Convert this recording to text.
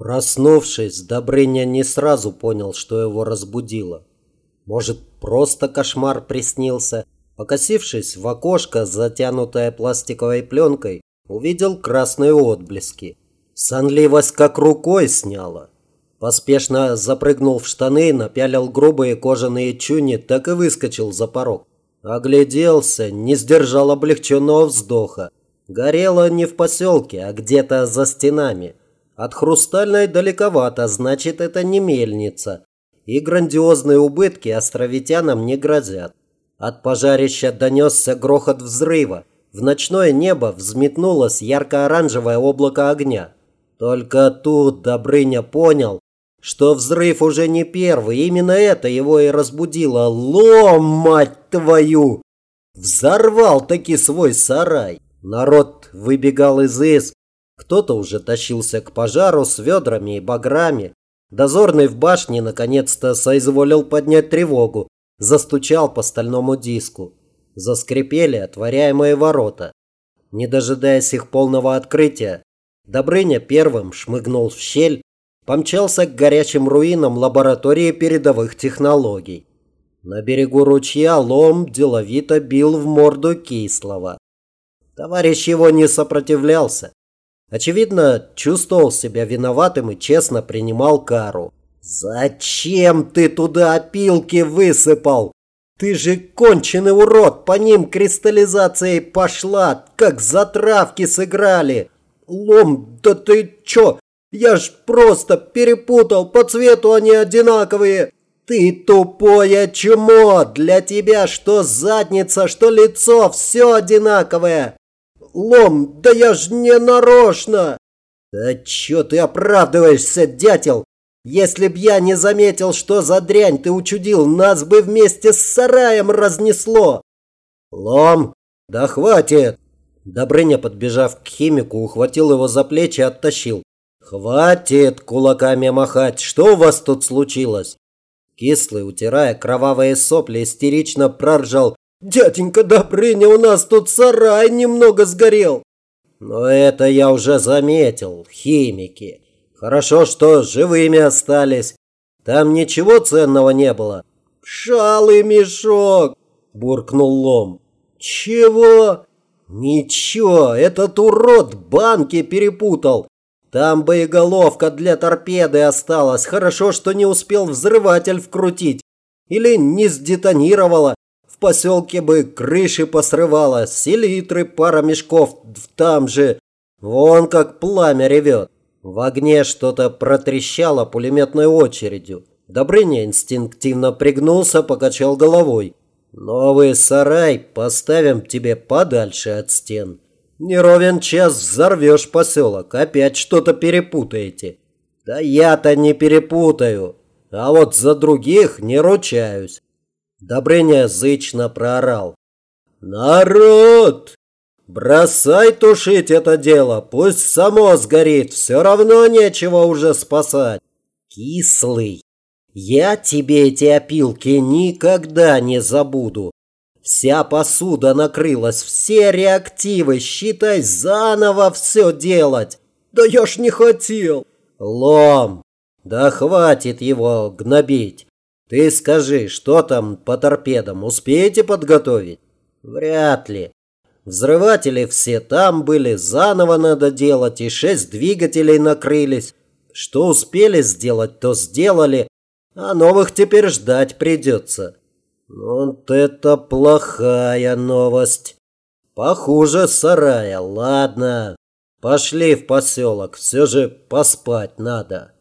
Проснувшись, Добрыня не сразу понял, что его разбудило. Может, просто кошмар приснился? Покосившись в окошко, затянутое пластиковой пленкой, увидел красные отблески. Сонливость как рукой сняла. Поспешно запрыгнул в штаны, напялил грубые кожаные чуни, так и выскочил за порог. Огляделся, не сдержал облегченного вздоха. Горело не в поселке, а где-то за стенами. От Хрустальной далековато, значит, это не мельница. И грандиозные убытки островитянам не грозят. От пожарища донесся грохот взрыва. В ночное небо взметнулось ярко-оранжевое облако огня. Только тут Добрыня понял, что взрыв уже не первый. Именно это его и разбудило. Лом, мать твою! Взорвал таки свой сарай. Народ выбегал из изб, кто-то уже тащился к пожару с ведрами и баграми. Дозорный в башне наконец-то соизволил поднять тревогу. Застучал по стальному диску. Заскрипели отворяемые ворота. Не дожидаясь их полного открытия, Добрыня первым шмыгнул в щель, помчался к горячим руинам лаборатории передовых технологий. На берегу ручья лом деловито бил в морду Кислого. Товарищ его не сопротивлялся. Очевидно, чувствовал себя виноватым и честно принимал кару. «Зачем ты туда опилки высыпал? Ты же конченый урод, по ним кристаллизацией пошла, как затравки сыграли!» «Лом, да ты чё? Я ж просто перепутал, по цвету они одинаковые!» «Ты тупое чмо! Для тебя что задница, что лицо, все одинаковое!» Лом, да я ж не нарочно!» «Да чё ты оправдываешься, дятел? Если б я не заметил, что за дрянь ты учудил, нас бы вместе с сараем разнесло!» «Лом, да хватит!» Добрыня, подбежав к химику, ухватил его за плечи и оттащил. «Хватит кулаками махать! Что у вас тут случилось?» Кислый, утирая кровавые сопли, истерично проржал. «Дяденька Добрыня, у нас тут сарай немного сгорел!» «Но это я уже заметил, химики. Хорошо, что живыми остались. Там ничего ценного не было». «Шалый мешок!» – буркнул Лом. «Чего?» «Ничего, этот урод банки перепутал. Там боеголовка для торпеды осталась. Хорошо, что не успел взрыватель вкрутить. Или не сдетонировала поселке бы крыши посрывало, селитры, пара мешков там же. Вон как пламя ревет. В огне что-то протрещало пулеметной очередью. Добрыня инстинктивно пригнулся, покачал головой. «Новый сарай поставим тебе подальше от стен. Не ровен час взорвешь поселок, опять что-то перепутаете». «Да я-то не перепутаю, а вот за других не ручаюсь. Добрыня зычно проорал. «Народ! Бросай тушить это дело, пусть само сгорит, все равно нечего уже спасать!» «Кислый, я тебе эти опилки никогда не забуду!» Вся посуда накрылась, все реактивы, считай, заново все делать. Да я ж не хотел. Лом, да хватит его гнобить. Ты скажи, что там по торпедам, успеете подготовить? Вряд ли. Взрыватели все там были, заново надо делать, и шесть двигателей накрылись. Что успели сделать, то сделали, а новых теперь ждать придется. Вот это плохая новость. Похуже сарая, ладно. Пошли в поселок, все же поспать надо.